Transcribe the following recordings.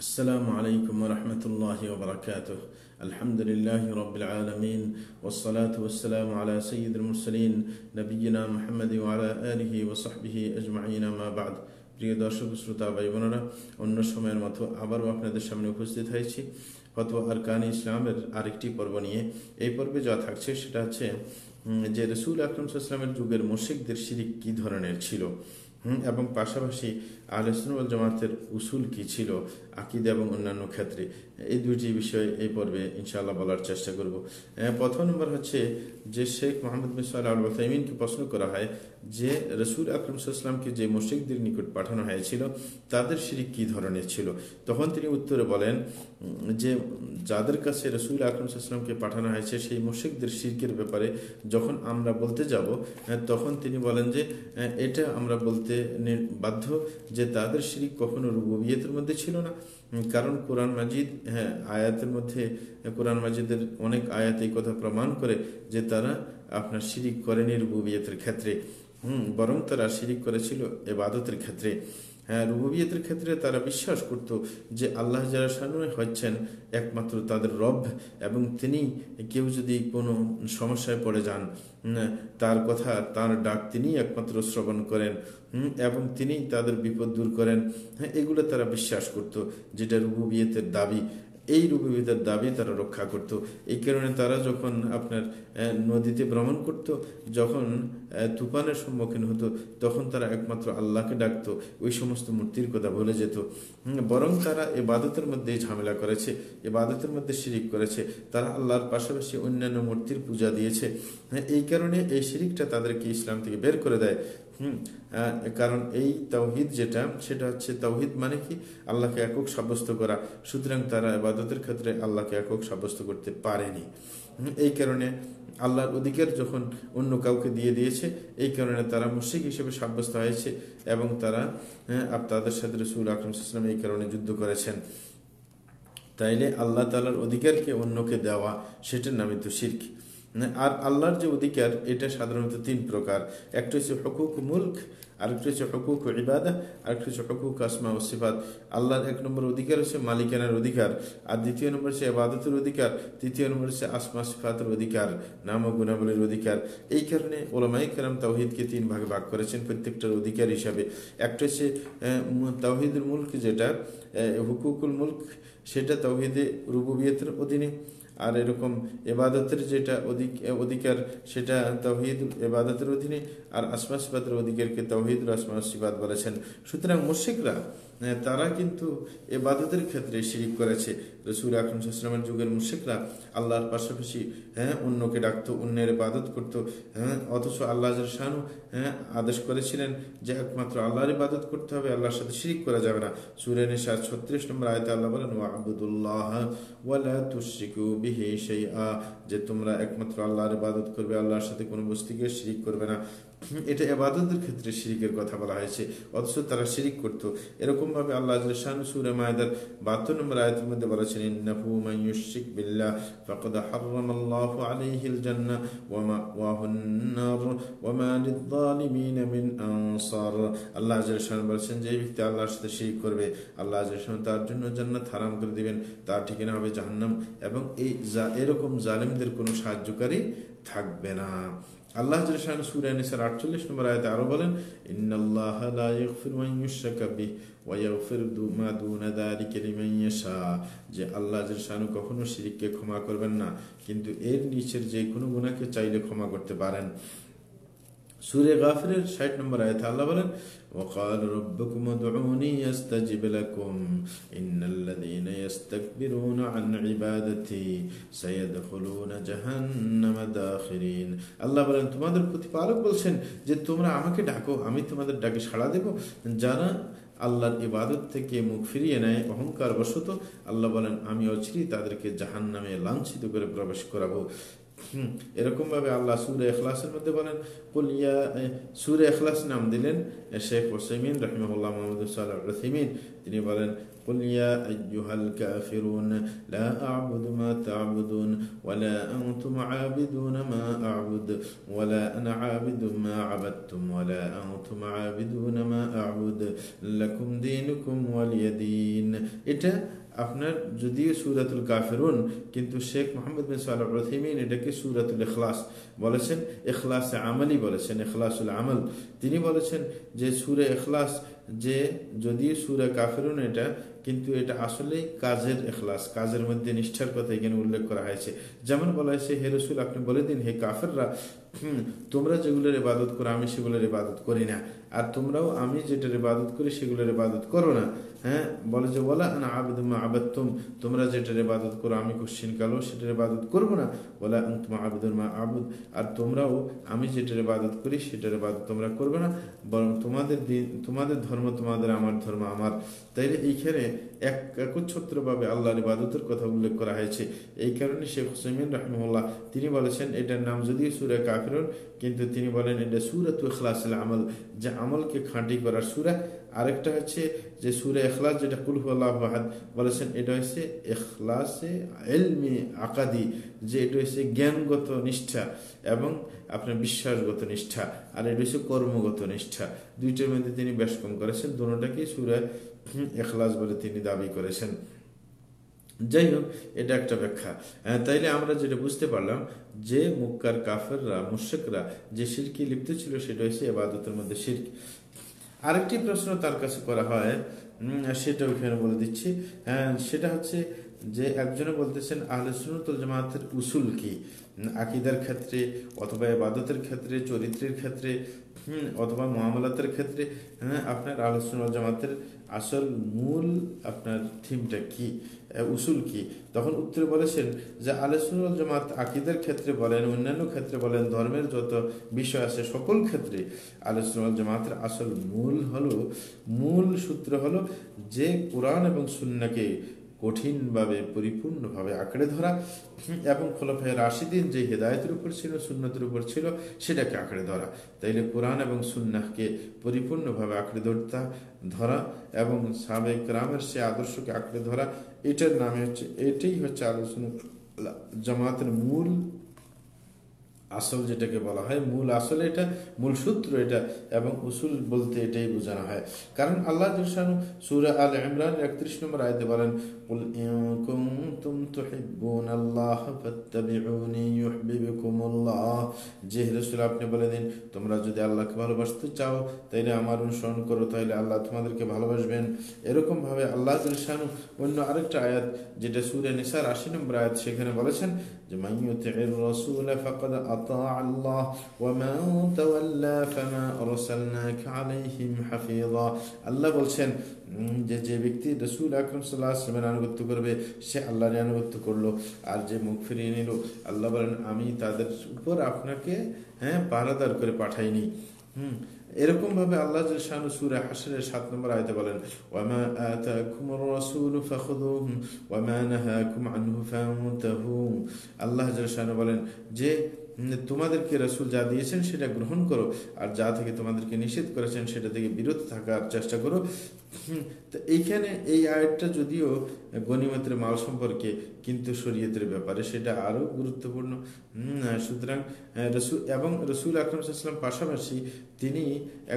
السلام عليكم ورحمة الله وبركاته الحمد لله رب العالمين والصلاة والسلام على سيد المرسلين نبينا محمد وعلى آله وصحبه أجمعين ما بعد প্রিয় দর্শক শ্রোতা ভাই বোনেরা অন্য সময়ের মতো আবারও আপনাদের সামনে উপস্থিত হয়েছি ফতোয়া আর কান ইসলামের আরেকটি পর্ব নিয়ে এই পর্বে যা থাকছে সেটা হচ্ছে উম, যে রসুল আকরম সাল্লামের যুগের মুশিকদের শিরিক কি ধরনের ছিল হুম, এবং পাশাপাশি আলোচনা জামাতের উসুল কি ছিল, আকিদ এবং অন্যান্য ক্ষেত্রে, এই দুটি বিষয়ে এই পর্বে ইনশাল্লাহ বলার চেষ্টা করব। প্রথম নম্বর হচ্ছে যে শেখ মোহাম্মদ মিসাল আল তাইমিনকে প্রশ্ন করা হয় যে রসুল আকরম সাল্লামকে যে মুশিকদের নিকট পাঠানো হয়েছিল তাদের শিরিক কি ধরনের ছিল? তখন তিনি উত্তরে বলেন যে যাদের কাছে রসুল আকরম সাল্লামকে পাঠানো হয়েছে সেই মুশিকদের শিরকের ব্যাপারে যখন আমরা বলতে যাব আহ, তখন তিনি বলেন যে এটা আমরা বলতে বাধ্য যে তাদের শিরিক কখনো রুবিয়তের মধ্যে ছিল না। কারণ কোরআন মাজিদ হ্যাঁ আয়াতের মধ্যে কোরআন মাজিদের অনেক আয়াত এই কথা প্রমাণ করে যে তারা আপনার শিরিক করেনি রুবিয়তের ক্ষেত্রে। হুম, বরং তারা শিরিক করেছিল এবাদতের ক্ষেত্রে। হ্যাঁ রুবিয়তের ক্ষেত্রে তারা বিশ্বাস করত যে আল্লাহ যারা সানুয় হচ্ছেন একমাত্র তাদের রব এবং তিনি কেউ যদি কোনো সমস্যায় পড়ে যান তার কথা, তার ডাক তিনি একমাত্র শ্রবণ করেন এবং তিনি তাদের বিপদ দূর করেন। হ্যাঁ এগুলো তারা বিশ্বাস করত, যেটা রুবিয়তের দাবি। এই রূপবিদের দাবি তারা রক্ষা করত। এই কারণে তারা যখন আপনার নদীতে ভ্রমণ করত, যখন তুফানের সম্মুখীন হতো, তখন তারা একমাত্র আল্লাহকে ডাকতো, ওই সমস্ত মূর্তির কথা ভুলে যেত। বরং তারা এবাদতের মধ্যে ঝামেলা করেছে এবাদতের মধ্যে শিরিক করেছে, তারা আল্লাহর পাশাপাশি অন্যান্য মূর্তির পূজা দিয়েছে। এই কারণে এই শিরিকটা তাদেরকে ইসলাম থেকে বের করে দেয়। হুম কারণ এই তাওহিদ যেটা সেটা হচ্ছে তাওহিদ মানে কি? আল্লাহকে একক সাব্যস্ত করা। সুতরাং তারা ইবাদতের ক্ষেত্রে আল্লাহকে একক সাব্যস্ত করতে পারেনি। এই কারণে আল্লাহর অধিকার যখন অন্য কাউকে দিয়ে দিয়েছে এই কারণে তারা মুশিক হিসেবে সাব্যস্ত হয়েছে এবং তারা হ্যাঁ, তাদের সাথে রসুল আকরম ইসলাম এই কারণে যুদ্ধ করেছেন। তাইলে আল্লাহ তালার অধিকারকে অন্যকে দেওয়া সেটার নামে তো শির্ক। আর আল্লাহর যে অধিকার এটা সাধারণত তিন প্রকার। একটা হচ্ছে হকুক মুল্ক আরেকটা হচ্ছে হকুক ইবাদা আরেকটা হচ্ছে হকুক আসমা ও সিফাত। আল্লাহর এক নম্বর অধিকার হচ্ছে মালিকানার অধিকার আর দ্বিতীয় নম্বর হচ্ছে আবাদতের অধিকার তৃতীয় নম্বর হচ্ছে আসমা সিফাতের অধিকার নাম ও গুণাবলীর অধিকার। এই কারণে ওলামাই কালাম তাওহিদকে তিন ভাগে ভাগ করেছেন প্রত্যেকটার অধিকার হিসাবে। একটা হচ্ছে আহ, তাওহিদের মুল্ক যেটা হুকুকুল মুল্ক সেটা তাওহিদে রুবুবিয়তের অধীনে। আর এরকম এবাদতের যেটা অধিক অধিকার সেটা তহিদ এবাদতের অধীনে। আর আসমাসিবাদের অধিকারকে তহিদ আসমাসিবাদ বলেছেন। সুতরাং মুশিকরা তারা কিন্তু এবাদতের ক্ষেত্রে শিরিক করেছে। রসুল আকরম যুগের মুশিকরা আল্লাহর পাশাপাশি হ্যাঁ অন্যকে ডাকতো, অন্যের ইবাদত করতো হ্যাঁ অথচ আল্লাহ শাহানু হ্যাঁ আদেশ করেছিলেন যে একমাত্র আল্লাহর ইবাদত করতে হবে, আল্লাহর সাথে শিরিক করা যাবে না। সুরে নিশা ছত্রিশ নম্বর আয়তে আল্লাহ বলেন ওয়াবুদুল্লাহ ওয়ালা তুশরিকু বিহি শাইআ যে তোমরা একমাত্র আল্লাহর ইবাদত করবে, আল্লাহর সাথে কোনো বস্তিকে শিরিক করবে না। এটা এবাদতের ক্ষেত্রে শিরিকের কথা বলা হয়েছে। অথচ তারা শিরিক করতো। এরকম ভাবে আল্লাহ শান সুরে মায়দার বাহাত্তর নম্বর আয়াতের মধ্যে বলেছেন হারামাল্লাহু আলাইহিল ওয়া মাওয়াহুন নার ওয়া মা লিয-যালিমিন মিন আনসার। আল্লাহ শান বলেছেন যে ব্যক্তি আল্লাহর সাথে শিরিক করবে। আল্লাহ শান তার জন্য জান্নাত হারাম করে দিবেন। তার ঠিকানা হবে জাহান্নাম এবং এই এরকম জালিমদের কোনো সাহায্যকারী থাকবে না। আল্লাহ 48 নম্বর আয়তে আরও বলেন, ইন্নাল্লাহ যে আল্লাহ জালাশান কখনো শিরিককে ক্ষমা করবেন না, কিন্তু এর নিচের যে কোনো গুনাহকে চাইলে ক্ষমা করতে পারেন। সূরা গাফিরের 60 নম্বর আয়াতে আল্লাহ বলেন وقال ربكم ادعوني استجب لكم ان الذين يستكبرون عن عبادتي سيدخلون جهنم داخرين আল্লাহ বলেন তোমাদের প্রতিপালক বলছেন যে তোমরা আমাকে ডাকো আমি তোমাদের ডাকে সাড়া দেব যারা আল্লাহর ইবাদত থেকে মুখ ফিরিয়ে নেয় অহংকার বশত আল্লাহ বলেন আমি অচিরি তাদেরকে জাহান নামে লাঞ্ছিত করে প্রবেশ করাবো হুম এরকম ভাবে আল্লাহ সুরে এখলাসের মধ্যে বলেন কুলিয়া সুরে এখলাস নাম দিলেন শেখ ওসেমিন রহমুল্লাহ মোহাম্মদ সাল্লাহ রসিমিন তিনি বলেন قل يا أيها الكافرون لا أعبد ما تعبدون ولا أنتم عابدون ما أعبد ولا أنا عابد ما عبدتم ولا أنتم عابدون ما أعبد لكم دينكم ولي دين এটা আপনার যদিও সুরাতুল কাফেরুন, কিন্তু শেখ মোহাম্মদ বিন সাল্লাহ রহিমিন এটাকে সুরাতুল এখলাস বলেছেন। এখলাস আমলই বলেছেন এখলাসুল আমল। তিনি বলেছেন যে সুরে এখলাস যে যদিও সুরে কাফেরুন এটা, কিন্তু এটা আসলে কাজের এখলাস কাজের মধ্যে নিষ্ঠার কথা এখানে উল্লেখ করা হয়েছে। যেমন বলা হয়েছে, হে রসুল, আপনি বলে দিন, হে কাফেররা তোমরা যেগুলোর ইবাদত করো, আমি সেগুলোর ইবাদত করি না। আর তোমরাও আমি যেটার ইবাদত করি, সেগুলোর ইবাদত করো না। হ্যাঁ বলে যে বলা না আবেদুমা আবাদতুম, তোমরা যেটার ইবাদত করো, আমি কোশ্চিন কালো, সেটার ইবাদত করব না। বলা তোমা আবেদুল মা আবুদ, আর তোমরাও আমি যেটার ইবাদত করি, সেটার ইবাদত তোমরা করবে না। বরং তোমাদের দিন, তোমাদের ধর্ম তোমাদের আমার ধর্ম আমার। তাইলে এইখানে এক একচ্ছত্রভাবে আল্লাহর ইবাদতের কথা উল্লেখ করা হয়েছে। এই কারণে শেখ হুসেমিন রহমুল্লাহ তিনি বলেছেন, এটার নাম যদিও সুরে কাফিরুন, কিন্তু তিনি বলেন এটা সুরাত ইখলাসুল আমল। যে আমলকে খাঁটি করার সুরা, আরেকটা হচ্ছে যে সুরে এখলাস যেটা কুলহু আল্লাহ বলেছেন, এটা হচ্ছে এখলাসে এলমি আকাদি, যে এটা হচ্ছে জ্ঞানগত নিষ্ঠা এবং আপনার বিশ্বাসগত নিষ্ঠা, আর এটা হচ্ছে কর্মগত নিষ্ঠা। দুইটার মধ্যে তিনি বেশ কম করেছেন দুটাকেই সুরে এখলাস বলে তিনি দাবি করেছেন। যাই হোক এটা একটা ব্যাখ্যা। তাইলে আমরা যেটা বুঝতে পারলাম, যে মুক্কার কাফেররা মুশেকরা যে সিরকি লিপ্ত ছিল, সেটা হচ্ছে এবাদতের মধ্যে সিরক আরেকটি প্রশ্ন তার কাছে করা হয় সেটা ওখানে বলে দিচ্ছি। সেটা হচ্ছে যে একজনে বলতেছেন, আহলে সুনতুল জামাতের উসুল কি? আকিদার ক্ষেত্রে, অথবা এবাদতের ক্ষেত্রে, চরিত্রের ক্ষেত্রে অথবা মহামলাতের ক্ষেত্রে হ্যাঁ আপনার আলোচনা জামাতের আসল মূল আপনার থিমটা কি উসুল কি? তখন উত্তরে বলেছেন যে আলোচনা জামাত আকিদের ক্ষেত্রে বলেন, অন্যান্য ক্ষেত্রে বলেন, ধর্মের যত বিষয় আছে সকল ক্ষেত্রে আলোচনা জামাতের আসল মূল হলো, মূল সূত্র হলো যে কোরআন এবং সুন্নাকে কঠিনভাবে, পরিপূর্ণভাবে আঁকড়ে ধরা এবং খোলাফায় রাশিদিন যে হেদায়তের উপর ছিল, সুন্নতের উপর ছিল, সেটাকে আঁকড়ে ধরা। তাইলে কোরআন এবং সুন্নাহকে পরিপূর্ণভাবে আঁকড়ে ধরতা, ধরা এবং সাবেক রামের সে আদর্শকে আঁকড়ে ধরা, এটার নামে হচ্ছে, এটাই হচ্ছে আলোচনা, জামাতের মূল আসল যেটাকে বলা হয়, মূল আসলে এটা, মূল সূত্র এটা এবং উসুল বলতে এটাই বোঝানো হয়। কারণ আল্লাহ সুরা আল ইমরান একত্রিশ নম্বর আয়তে বলেন تحبون الله فاتبعوني يحببكم الله যে রসুল আপনি বলে দিন তোমরা যদি আল্লাহকে ভালোবাসতে চাও তাইলে আমার অনুসরণ করো তাহলে আল্লাহ তোমাদেরকে ভালোবাসবেন এরকম ভাবে আল্লাহ শানু অন্য আরেকটা আয়াত যেটা সুরে নিসার আশি নম্বর আয়াত সেখানে বলেছেন যে মাইয়ুতির রাসূল ফাকাদ আতা আল্লাহ ওয়া মান তাওয়াল্লা ফামা আরসালনাকা আলাইহিম হাফিযা আল্লাহ বলছেন যে যে ব্যক্তি রসুল আকরম সাল্লাহ আসলামের আনুগত্য করবে সে আল্লাহর আনুগত্য করল আর যে মুখ ফিরিয়ে নিল, আল্লাহ বলেন, আমি তাদের উপর আপনাকে হ্যাঁ পাহারাদার করে পাঠাইনি। হুম এরকম ভাবে আল্লাহ সুরে হাসরের সাত নম্বর আয়তে বলেন আল্লাহ বলেন, যে তোমাদেরকে রসুল যা দিয়েছেন সেটা গ্রহণ করো, আর যা থেকে তোমাদেরকে নিষেধ করেছেন সেটা থেকে বিরত থাকার চেষ্টা করো। তো এইখানে এই আয়টা যদিও গণিমতের মাল সম্পর্কে, কিন্তু শরীয়তের ব্যাপারে সেটা আরও গুরুত্বপূর্ণ। সুতরাং রসুল, এবং রসুল আকরম সাল্লাম পাশাপাশি তিনি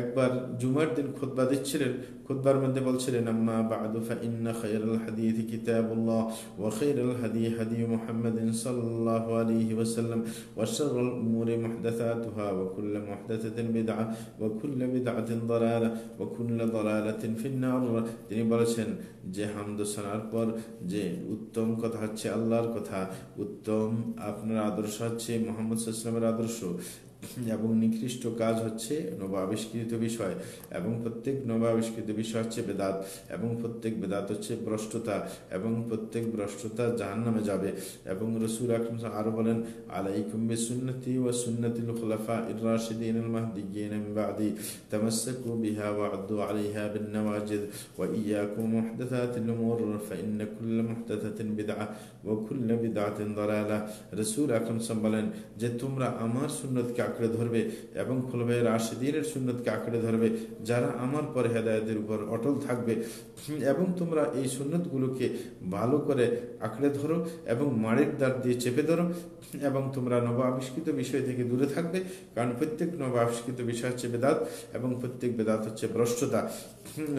একবার জুমার দিন খোদবা দিচ্ছিলেন। খোদবার মধ্যে বলছিলেন, আম্মা বাদু ফাইন্না খায়রাল হাদিস কিতাবুল্লাহ ওয়া খায়রাল হাদি হাদি মুহাম্মাদিন সাল্লাল্লাহু আলাইহি ওয়াসাল্লাম ওয়া শাররাল উমুরি মুহদাসাতুহা ওয়া কুল্লু মুহদাসাতিন বিদআ ওয়া কুল্লু বিদআতিন দালালা ওয়া কুল্লু দালালাতিন তিনি বলেছেন যে, হামদ সানার পর যে উত্তম কথা হচ্ছে আল্লাহর কথা, উত্তম আপনার আদর্শ হচ্ছে মোহাম্মদ সাল্লামের আদর্শ। এবং নিকৃষ্ট কাজ হচ্ছে নব আবিষ্কৃত বিষয় এবং প্রত্যেক নব আবিষ্কৃত বিষয় হচ্ছে বেদাত এবং প্রত্যেক বেদাত হচ্ছে ভ্রষ্টতা এবং প্রত্যেক ভ্রষ্টতা জাহান নামে যাবে এবং রসুল আকরম আরও বলেন, আলাইকুম বে সুন্নতি ও সুন্নতিল খোলাফা ইরাশিদিন মাহদিগিন বাদি তামাসসাকু বিহা ওয়া আদু আলাইহা বিন নওয়াজিদ ওয়া ইয়াকুম মুহদাসাতিল উমুর ফা ইন্না কুল্লা মুহদাসাতিন বিদআ ওয়া কুল্লা বিদআতিন দালালা। রসুল আকরম বলেন, যে তোমরা আমার সুন্নতকে আঁকড়ে ধরবে এবং খুলবে রাশিদিনের সুন্নতকে আঁকড়ে ধরবে, যারা আমার পরে হেদায়তের উপর অটল থাকবে। এবং তোমরা এই সুন্নতগুলোকে ভালো করে আঁকড়ে ধরো এবং মাড়ির দ্বার দিয়ে চেপে ধরো। এবং তোমরা নব আবিষ্কৃত বিষয় থেকে দূরে থাকবে, কারণ প্রত্যেক নব আবিষ্কৃত বিষয় হচ্ছে বেদাত এবং প্রত্যেক বেদাত হচ্ছে ভ্রষ্টতা।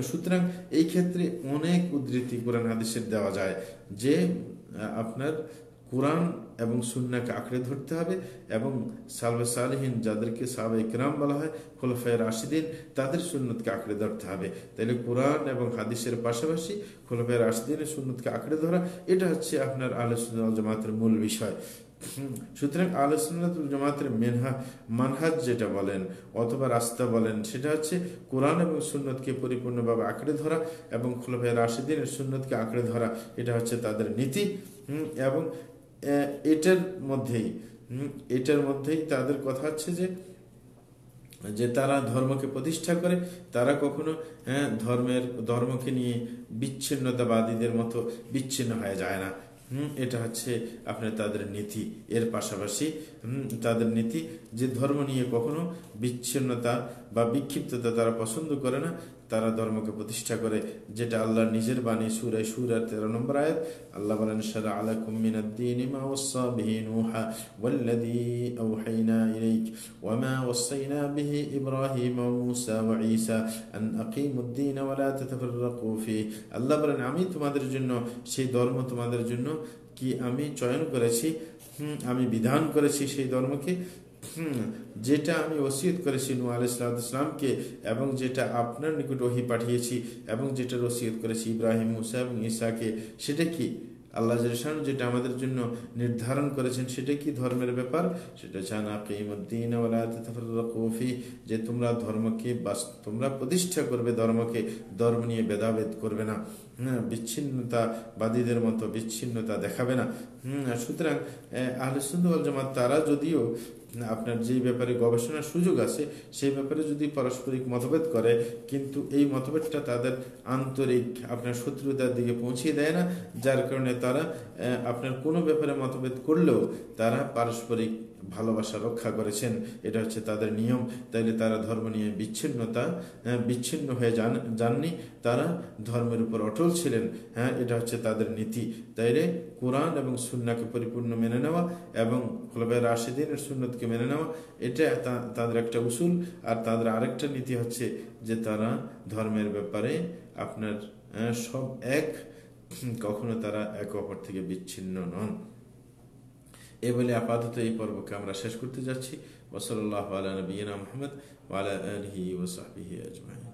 সুতরাং এই ক্ষেত্রে অনেক উদ্ধৃতি কোরআন হাদিসের দেওয়া যায় যে আপনার কোরআন এবং সুন্নাকে আঁকড়ে ধরতে হবে এবং সালবে সালহীন যাদেরকে সাবে ইকরাম বলা হয়, খোলফায় রাশিদিন, তাদের সুন্নতকে আঁকড়ে ধরতে হবে। তাহলে কোরআন এবং হাদিসের পাশাপাশি খোলফায় রাশিদিনের সুন্নতকে আঁকড়ে ধরা, এটা হচ্ছে আপনার আলোচনা জামাতের মূল বিষয়। সুতরাং আলোচনাতুল জামাতের মেনহা, মানহাজ যেটা বলেন অথবা রাস্তা বলেন, সেটা হচ্ছে কোরআন এবং সুন্নতকে পরিপূর্ণভাবে আঁকড়ে ধরা এবং খোলফায় রাশিদিনের সুন্নতকে আঁকড়ে ধরা, এটা হচ্ছে তাদের নীতি। এবং এটার মধ্যেই এটার মধ্যেই তাদের কথা হচ্ছে যে যে তারা ধর্মকে প্রতিষ্ঠা করে, তারা কখনো ধর্মের, ধর্মকে নিয়ে বিচ্ছিন্নতাবাদীদের মতো বিচ্ছিন্ন হয়ে যায় না। হুম, এটা হচ্ছে আপনার তাদের নীতি। এর পাশাপাশি তাদের নীতি যে ধর্ম নিয়ে কখনো বিচ্ছিন্নতা বা বিক্ষিপ্ততা তারা পছন্দ করে না তারা ধর্মকে প্রতিষ্ঠা করে, যেটা আল্লাহ নিজের বাণী সুরায় সুরার তেরো নম্বর আয়াত, আল্লাহ বলেন সারা আলাকুম মিনাদ্দিন মা ওয়াসা বিহি নূহা ওয়াল্লাযী আওহাইনা ইলাইক ওয়া মা ওয়াসাইনা বিহি ইব্রাহিম ওয়া মূসা ওয়া ঈসা আন আকিমুদ্দিন ওয়া লা তাতাফাররাকু ফি আল্লাহ বলেন, আমি তোমাদের জন্য, সেই ধর্ম তোমাদের জন্য কি আমি চয়ন করেছি? আমি বিধান করেছি সেই ধর্মকে। যেটা আমি ওসিয়ত করেছি নু আলাইসালামকে এবং যেটা আপনার নিকট ওহি পাঠিয়েছি এবং যেটা ওসিয়ত করেছি ইব্রাহিম, মুসা এবং ঈসাকে সেটা কি আল্লাহ জেসান যেটা আমাদের জন্য নির্ধারণ করেছেন, সেটা কি ধর্মের ব্যাপার? সেটা চান আকিমুদ্দিন কফি যে তোমরা ধর্মকে বাস, তোমরা প্রতিষ্ঠা করবে ধর্মকে, ধর্ম নিয়ে ভেদাভেদ করবে না। হ্যাঁ বিচ্ছিন্নতাবাদীদের মতো বিচ্ছিন্নতা দেখাবে না। হম সুতরাং আহলে সুন্দর জামাত তারা যদিও আপনার যে ব্যাপারে গবেষণার সুযোগ আছে, সেই ব্যাপারে যদি পারস্পরিক মতভেদ করে, কিন্তু এই মতভেদটা তাদের আন্তরিক আপনার শত্রুতার দিকে পৌঁছিয়ে দেয় না, যার কারণে তারা আপনার কোনো ব্যাপারে মতভেদ করলেও তারা পারস্পরিক ভালোবাসা রক্ষা করেছেন, এটা হচ্ছে তাদের নিয়ম। তাইলে তারা ধর্ম নিয়ে বিচ্ছিন্নতা বিচ্ছিন্ন হয়ে যান, যাননি, তারা ধর্মের উপর অটল ছিলেন হ্যাঁ এটা হচ্ছে তাদের নীতি। তাইলে কোরআন এবং সুন্নাকে পরিপূর্ণ মেনে নেওয়া এবং হলবে রাশিদিনের সুন্নতকে মেনে নেওয়া, এটা তাদের একটা উসুল। আর তাদের আরেকটা নীতি হচ্ছে যে তারা ধর্মের ব্যাপারে আপনার সব এক, কখনো তারা এক অপর থেকে বিচ্ছিন্ন নন। এ বলে আপাতত এই পর্বকে আমরা শেষ করতে যাচ্ছি। ওসল্লাহ আলা নবীনা মোহাম্মদ ওয়ালা আলহি ওসাহি আজমাইন।